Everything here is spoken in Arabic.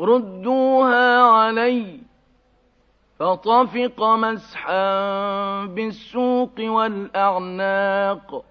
رُدُّوهَا عَلَيَّ فَطَفِقَ مَسْحًا بِالسُّوقِ وَالْأَعْنَاقِ